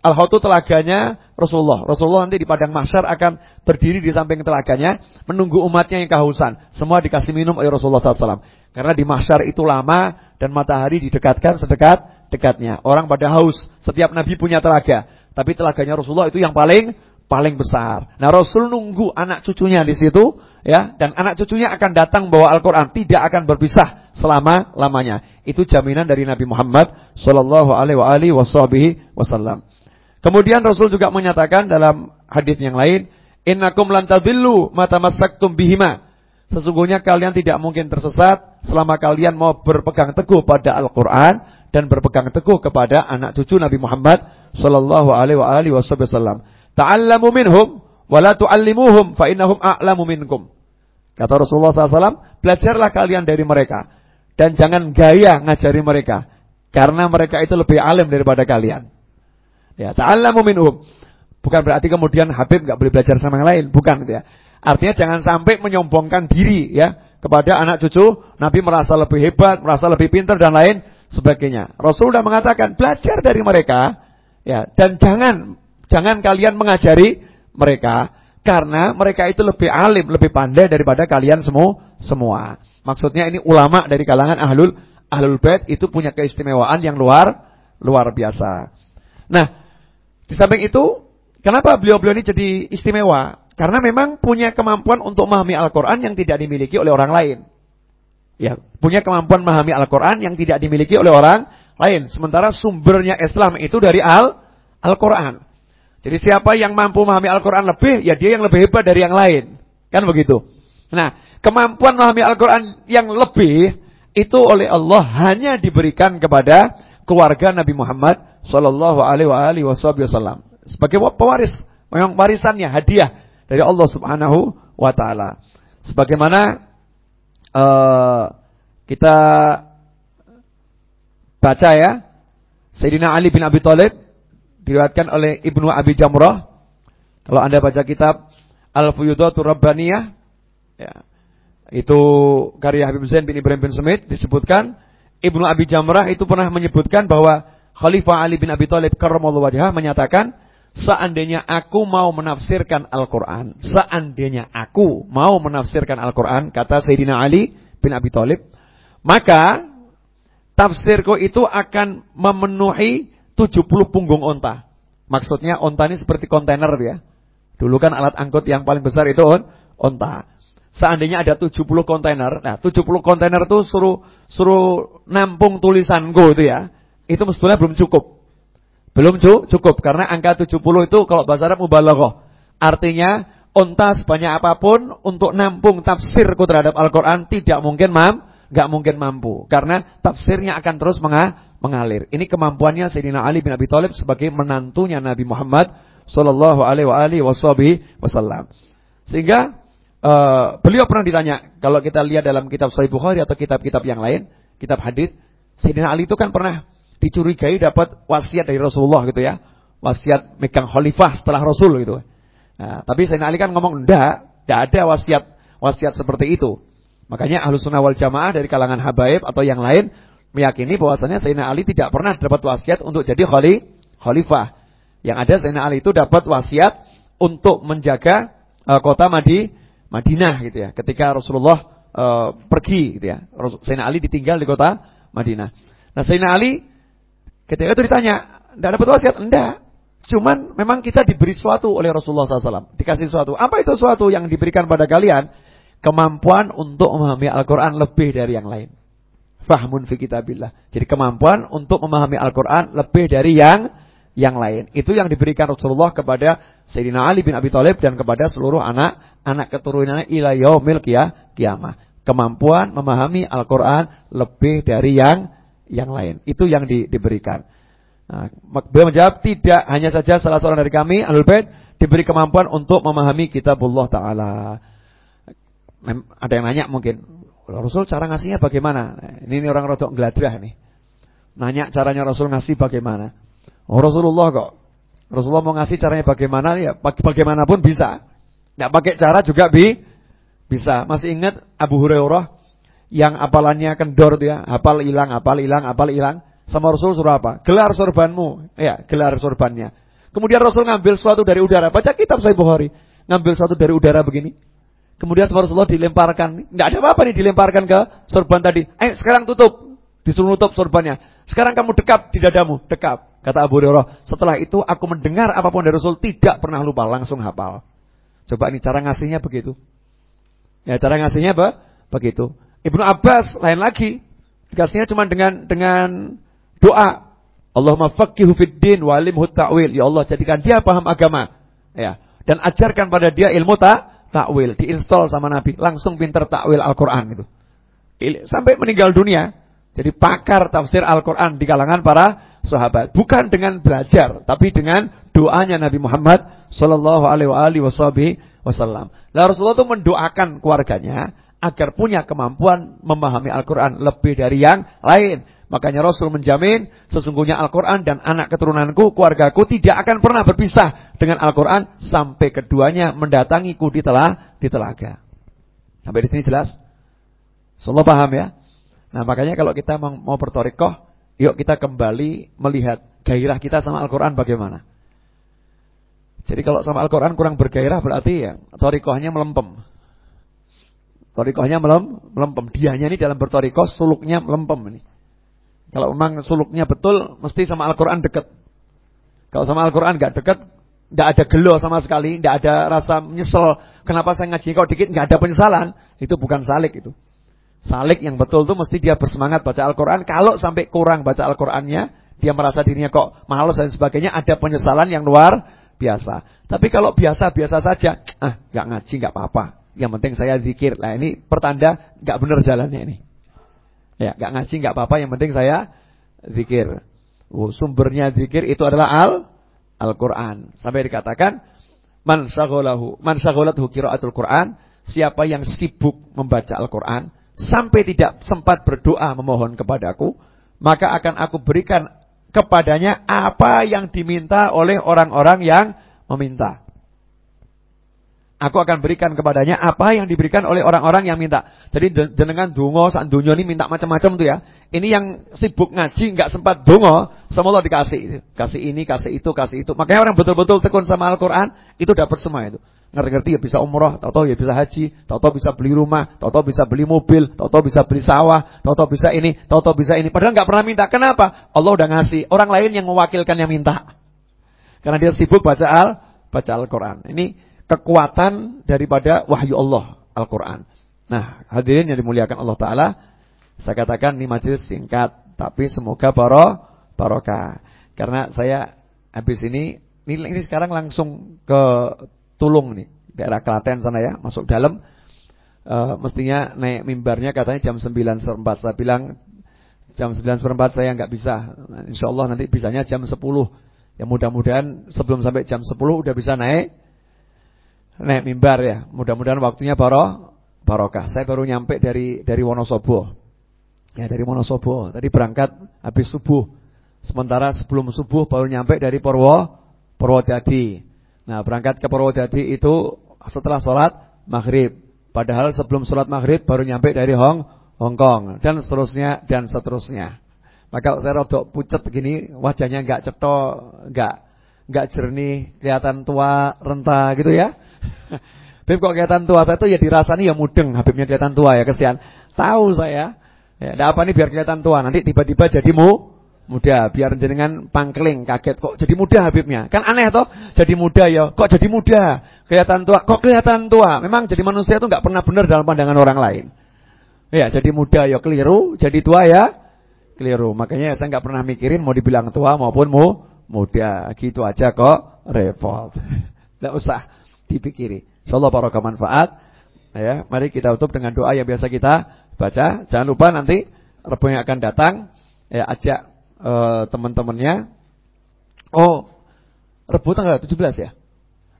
Al-Haud itu telaganya Rasulullah. Rasulullah nanti di padang mahsyar akan berdiri di samping telaganya, menunggu umatnya yang kehausan. Semua dikasih minum oleh Rasulullah SAW. Karena di mahsyar itu lama dan matahari didekatkan sedekat-dekatnya. Orang pada haus. Setiap Nabi punya telaga. Tapi telaganya Rasulullah itu yang paling paling besar. Nah, Rasul nunggu anak cucunya di situ ya dan anak cucunya akan datang bawa Al-Qur'an, tidak akan berpisah selama-lamanya. Itu jaminan dari Nabi Muhammad sallallahu alaihi wasallam. Kemudian Rasul juga menyatakan dalam hadis yang lain, "Innakum lan tadillu mata bihima." Sesungguhnya kalian tidak mungkin tersesat selama kalian mau berpegang teguh pada Al-Qur'an dan berpegang teguh kepada anak cucu Nabi Muhammad sallallahu alaihi wasallam. Ta'allamu minhum wala tu'allimuhum fa innahum a'lamu minkum. Kata Rasulullah SAW, belajarlah kalian dari mereka dan jangan gaya ngajari mereka karena mereka itu lebih alim daripada kalian. Ya, ta'allamu minhum. Bukan berarti kemudian Habib nggak boleh belajar sama yang lain, bukan gitu ya. Artinya jangan sampai menyombongkan diri ya kepada anak cucu Nabi merasa lebih hebat, merasa lebih pintar dan lain sebagainya. Rasul sudah mengatakan belajar dari mereka ya dan jangan Jangan kalian mengajari mereka karena mereka itu lebih alim, lebih pandai daripada kalian semua semua. Maksudnya ini ulama dari kalangan ahlul ahlul bait itu punya keistimewaan yang luar luar biasa. Nah, di samping itu, kenapa beliau-beliau ini jadi istimewa? Karena memang punya kemampuan untuk memahami Al-Qur'an yang tidak dimiliki oleh orang lain. Ya, punya kemampuan memahami Al-Qur'an yang tidak dimiliki oleh orang lain. Sementara sumbernya Islam itu dari Al Al-Qur'an. Jadi siapa yang mampu memahami Al-Quran lebih, ya dia yang lebih hebat dari yang lain. Kan begitu. Nah, kemampuan memahami Al-Quran yang lebih, itu oleh Allah hanya diberikan kepada keluarga Nabi Muhammad Sallallahu Alaihi Wasallam. Sebagai pewaris, memang warisannya, hadiah dari Allah Subhanahu Wa Taala. Sebagaimana uh, kita baca ya, Sayyidina Ali bin Abi Thalib diriwayatkan oleh Ibnu Abi Jamrah. Kalau Anda baca kitab Al-Fuyudatur Rabbaniyah ya, itu karya Habib Zain bin Ibrahim bin Smith disebutkan Ibnu Abi Jamrah itu pernah menyebutkan bahwa Khalifah Ali bin Abi Thalib karramallahu wajhah menyatakan seandainya aku mau menafsirkan Al-Qur'an, seandainya aku mau menafsirkan Al-Qur'an kata Sayyidina Ali bin Abi Thalib, maka tafsirku itu akan memenuhi 70 punggung onta. Maksudnya onta ini seperti kontainer ya. Dulu kan alat angkut yang paling besar itu on, onta. Seandainya ada 70 kontainer, nah 70 kontainer itu suruh suruh nampung tulisanku itu ya. Itu mestinya belum cukup. Belum cukup karena angka 70 itu kalau bahasa Arab mubalaghah. Artinya onta sebanyak apa pun untuk nampung tafsirku terhadap Al-Qur'an tidak mungkin mam, enggak mungkin mampu karena tafsirnya akan terus mengalir. Ini kemampuannya Sayyidina Ali bin Abi Thalib sebagai menantunya Nabi Muhammad sallallahu alaihi wasallam. Sehingga uh, beliau pernah ditanya, kalau kita lihat dalam kitab Sahih Bukhari atau kitab-kitab yang lain, kitab hadis, Sayyidina Ali itu kan pernah dicurigai dapat wasiat dari Rasulullah gitu ya. Wasiat megang khalifah setelah Rasul gitu. Nah, tapi Sayyidina Ali kan ngomong enggak, enggak ada wasiat wasiat seperti itu. Makanya Ahlus Sunnah wal Jamaah dari kalangan habaib atau yang lain meyakini bahwasanya Sayyidina Ali tidak pernah dapat wasiat untuk jadi khali, khalifah. Yang ada Sayyidina Ali itu dapat wasiat untuk menjaga uh, kota Madi, Madinah gitu ya. Ketika Rasulullah uh, pergi gitu ya. Sayyidina Ali ditinggal di kota Madinah. Nah, Sayyidina Ali ketika itu ditanya, "Enggak dapat wasiat?" Enggak. Cuman memang kita diberi sesuatu oleh Rasulullah SAW. Dikasih sesuatu. Apa itu sesuatu yang diberikan pada kalian? Kemampuan untuk memahami Al-Quran lebih dari yang lain fahmun fi kitabillah. Jadi kemampuan untuk memahami Al-Qur'an lebih dari yang yang lain. Itu yang diberikan Rasulullah kepada Sayyidina Ali bin Abi Thalib dan kepada seluruh anak anak keturunannya ila yaumil kiamah. Kemampuan memahami Al-Qur'an lebih dari yang yang lain. Itu yang di, diberikan. Nah, beliau menjawab tidak hanya saja salah seorang dari kami Ahlul Bait diberi kemampuan untuk memahami kitabullah taala. Ada yang nanya mungkin, Rasul cara ngasihnya bagaimana? Ini, ini orang rodok ngeladrah nih. Nanya caranya Rasul ngasih bagaimana? Oh Rasulullah kok Rasulullah mau ngasih caranya bagaimana ya bagaimanapun bisa. Enggak pakai cara juga bi bisa. Masih ingat Abu Hurairah yang apalannya kendor tuh ya, hafal hilang, hafal hilang, hafal hilang. Sama Rasul suruh apa? Gelar sorbanmu. Ya, gelar sorbannya. Kemudian Rasul ngambil sesuatu dari udara. Baca kitab Sahih Bukhari. Ngambil sesuatu dari udara begini. Kemudian sama Rasulullah dilemparkan. Enggak ada apa-apa nih dilemparkan ke sorban tadi. Eh, sekarang tutup. Disuruh nutup sorbannya. Sekarang kamu dekap di dadamu. Dekap. Kata Abu Hurairah. Setelah itu aku mendengar apa pun dari Rasul tidak pernah lupa. Langsung hafal. Coba ini cara ngasihnya begitu. Ya, cara ngasihnya apa? Begitu. Ibnu Abbas lain lagi. Dikasihnya cuma dengan dengan doa. Allahumma faqihu fid din wa alimhu ta'wil. Ya Allah, jadikan dia paham agama. Ya. Dan ajarkan pada dia ilmu tak takwil. Diinstal sama Nabi. Langsung pinter takwil Al-Quran itu. Sampai meninggal dunia. Jadi pakar tafsir Al-Quran di kalangan para sahabat. Bukan dengan belajar, tapi dengan doanya Nabi Muhammad Sallallahu Alaihi Wasallam. Lalu Rasulullah itu mendoakan keluarganya agar punya kemampuan memahami Al-Quran lebih dari yang lain. Makanya Rasul menjamin sesungguhnya Al-Quran dan anak keturunanku, keluargaku tidak akan pernah berpisah dengan Al-Quran sampai keduanya mendatangiku di telah di telaga. Sampai di sini jelas? Solo paham ya? Nah makanya kalau kita mau bertorikoh, yuk kita kembali melihat gairah kita sama Al-Quran bagaimana. Jadi kalau sama Al-Quran kurang bergairah berarti ya torikohnya melempem. Torikohnya melem, melempem. Dianya ini dalam bertorikoh suluknya melempem ini. Kalau memang suluknya betul, mesti sama Al-Quran dekat. Kalau sama Al-Quran gak dekat, gak ada gelo sama sekali, gak ada rasa menyesal. Kenapa saya ngaji kok dikit, gak ada penyesalan. Itu bukan salik itu. Salik yang betul tuh mesti dia bersemangat baca Al-Quran. Kalau sampai kurang baca Al-Qurannya, dia merasa dirinya kok malas dan sebagainya, ada penyesalan yang luar biasa. Tapi kalau biasa-biasa saja, ah nggak ngaji nggak apa-apa. Yang penting saya zikir. Nah ini pertanda nggak benar jalannya ini. Ya nggak ngaji nggak apa-apa. Yang penting saya zikir. Oh, sumbernya zikir itu adalah al Al-Quran. Sampai dikatakan man syaghalahu man syaghalathu qiraatul Quran, siapa yang sibuk membaca Al-Quran sampai tidak sempat berdoa memohon kepadaku, maka akan aku berikan kepadanya apa yang diminta oleh orang-orang yang meminta. Aku akan berikan kepadanya apa yang diberikan oleh orang-orang yang minta. Jadi jenengan dungo sak dunia ini minta macam-macam tuh ya. Ini yang sibuk ngaji nggak sempat dungo, semua dikasih. Kasih ini, kasih itu, kasih itu. Makanya orang betul-betul tekun sama Al-Qur'an itu dapat semua itu. Ngerti-ngerti ya bisa umroh, tahu-tahu ya bisa haji, tahu-tahu bisa beli rumah, tahu-tahu bisa beli mobil, tahu-tahu bisa beli sawah, tahu-tahu bisa ini, tahu-tahu bisa ini. Padahal nggak pernah minta. Kenapa? Allah udah ngasih. Orang lain yang mewakilkan yang minta. Karena dia sibuk baca Al, baca Al-Qur'an. Ini kekuatan daripada wahyu Allah Al-Qur'an. Nah, hadirin yang dimuliakan Allah taala, saya katakan ini majelis singkat, tapi semoga baro barokah. Karena saya habis ini ini, sekarang langsung ke Tulung nih, daerah Klaten sana ya, masuk dalam. E, mestinya naik mimbarnya katanya jam 9 seperempat. Saya bilang jam 9 seperempat saya nggak bisa. Nah, insya Allah nanti bisanya jam 10. Ya mudah-mudahan sebelum sampai jam 10 udah bisa naik naik mimbar ya. Mudah-mudahan waktunya baro barokah. Saya baru nyampe dari dari Wonosobo. Ya dari Wonosobo. Tadi berangkat habis subuh. Sementara sebelum subuh baru nyampe dari Purwo Purwodadi. Nah, berangkat ke Purwodadi itu setelah sholat maghrib. Padahal sebelum sholat maghrib baru nyampe dari Hong Hong Kong dan seterusnya dan seterusnya. Maka saya rodok pucet gini, wajahnya enggak cetok, enggak enggak jernih, kelihatan tua, renta gitu ya. Habib kok kelihatan tua, saya tuh ya dirasani ya mudeng Habibnya kelihatan tua ya, kesian. Tahu saya. Ya, ada apa nih biar kelihatan tua, nanti tiba-tiba jadi mu muda biar jenengan pangkling kaget kok jadi muda Habibnya? Kan aneh toh jadi muda ya kok jadi muda? Kelihatan tua kok kelihatan tua? Memang jadi manusia itu nggak pernah benar dalam pandangan orang lain. Ya jadi muda ya keliru jadi tua ya keliru. Makanya saya nggak pernah mikirin mau dibilang tua maupun mu muda. Gitu aja kok repot. Nggak usah dipikiri insyaallah barokah manfaat ya mari kita tutup dengan doa yang biasa kita baca jangan lupa nanti Rabu yang akan datang ya ajak uh, teman-temannya. Oh, Rebu tanggal 17 ya?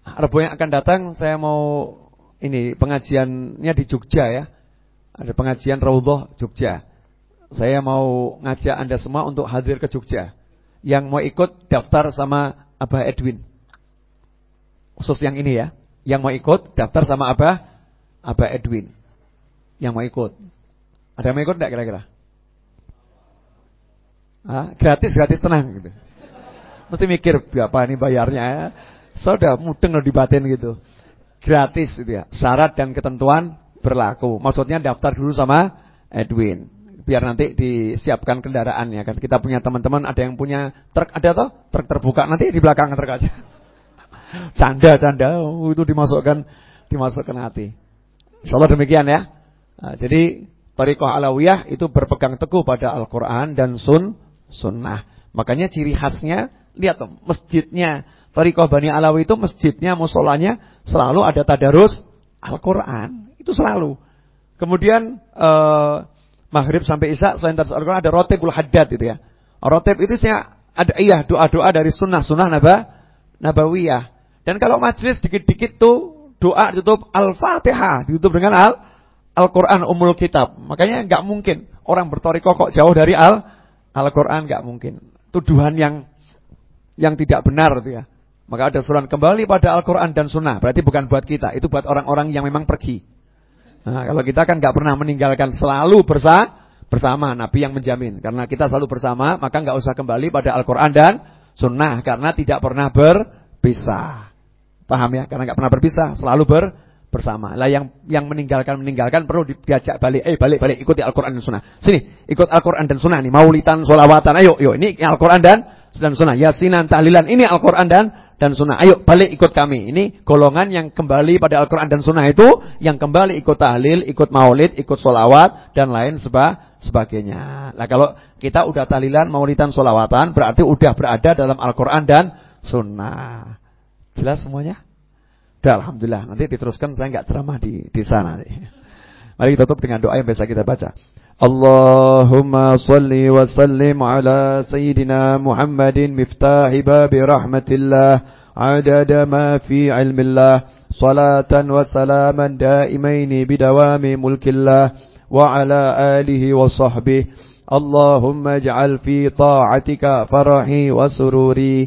Rebu yang akan datang saya mau ini pengajiannya di Jogja ya. Ada pengajian Raudhah Jogja. Saya mau ngajak Anda semua untuk hadir ke Jogja. Yang mau ikut daftar sama Abah Edwin. Khusus yang ini ya. Yang mau ikut daftar sama Abah Abah Edwin. Yang mau ikut. Ada yang mau ikut enggak kira-kira? Gratis gratis tenang gitu. Mesti mikir berapa ini bayarnya ya. Sudah mudeng loh di batin gitu. Gratis gitu ya. Syarat dan ketentuan berlaku. Maksudnya daftar dulu sama Edwin. Biar nanti disiapkan kendaraannya kan. Kita punya teman-teman ada yang punya truk ada toh? Truk terbuka nanti di belakang truk aja. Canda-canda itu dimasukkan dimasukkan hati. Insyaallah demikian ya. Nah, jadi Tariqah Alawiyah itu berpegang teguh pada Al-Qur'an dan sun sunnah. Makanya ciri khasnya lihat tuh masjidnya Tariqah Bani Alawi itu masjidnya musolanya selalu ada tadarus Al-Qur'an. Itu selalu. Kemudian eh, maghrib sampai isya selain tadarus Al-Qur'an ada rotibul haddad itu ya. Rotib itu ada iya doa-doa dari sunnah-sunnah naba nabawiyah. Dan kalau majlis dikit-dikit tuh doa ditutup Al-Fatihah, ditutup dengan Al Al-Qur'an Ummul Kitab. Makanya nggak mungkin orang bertoriko kok jauh dari Al Al-Qur'an nggak mungkin. Tuduhan yang yang tidak benar itu ya. Maka ada suruhan kembali pada Al-Qur'an dan Sunnah. Berarti bukan buat kita, itu buat orang-orang yang memang pergi. Nah, kalau kita kan nggak pernah meninggalkan selalu bersa bersama Nabi yang menjamin. Karena kita selalu bersama, maka nggak usah kembali pada Al-Qur'an dan Sunnah karena tidak pernah berpisah. Paham ya? Karena nggak pernah berpisah, selalu ber bersama. Lah yang yang meninggalkan meninggalkan perlu diajak balik. Eh balik balik ikuti Al-Qur'an dan Sunnah. Sini, ikut Al-Qur'an dan Sunnah nih. Maulitan, sholawatan. Ayo, yuk ini Al-Qur'an dan dan Sunnah. Yasinan, tahlilan. Ini Al-Qur'an dan dan Sunnah. Ayo balik ikut kami. Ini golongan yang kembali pada Al-Qur'an dan Sunnah itu yang kembali ikut tahlil, ikut maulid, ikut sholawat dan lain seba sebagainya. Nah kalau kita udah tahlilan, maulitan, sholawatan berarti udah berada dalam Al-Qur'an dan Sunnah. Jelas semuanya? Udah Alhamdulillah. Nanti diteruskan saya nggak ceramah di di sana. Mari kita tutup dengan doa yang biasa kita baca. Allahumma salli wa sallim ala sayyidina Muhammadin miftahi babi rahmatillah adada ma fi ilmillah salatan wa salaman daimaini bidawami mulkillah wa ala alihi wa sahbihi Allahumma ij'al fi ta'atika farahi wa sururi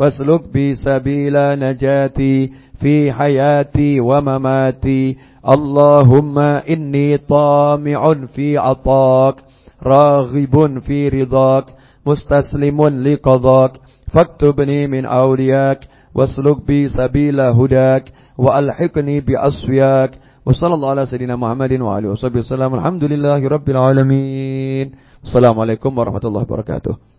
واسلك بي سبيل نجاتي في حياتي ومماتي. اللهم إني طامع في عطاك راغب في رضاك مستسلم لقضاك. فاكتبني من أولياك واسلك بي سبيل هداك وألحقني بأصفياك وصلى الله على سيدنا محمد وعلى وصحبه وسلم. الحمد لله رب العالمين. السلام عليكم ورحمة الله وبركاته.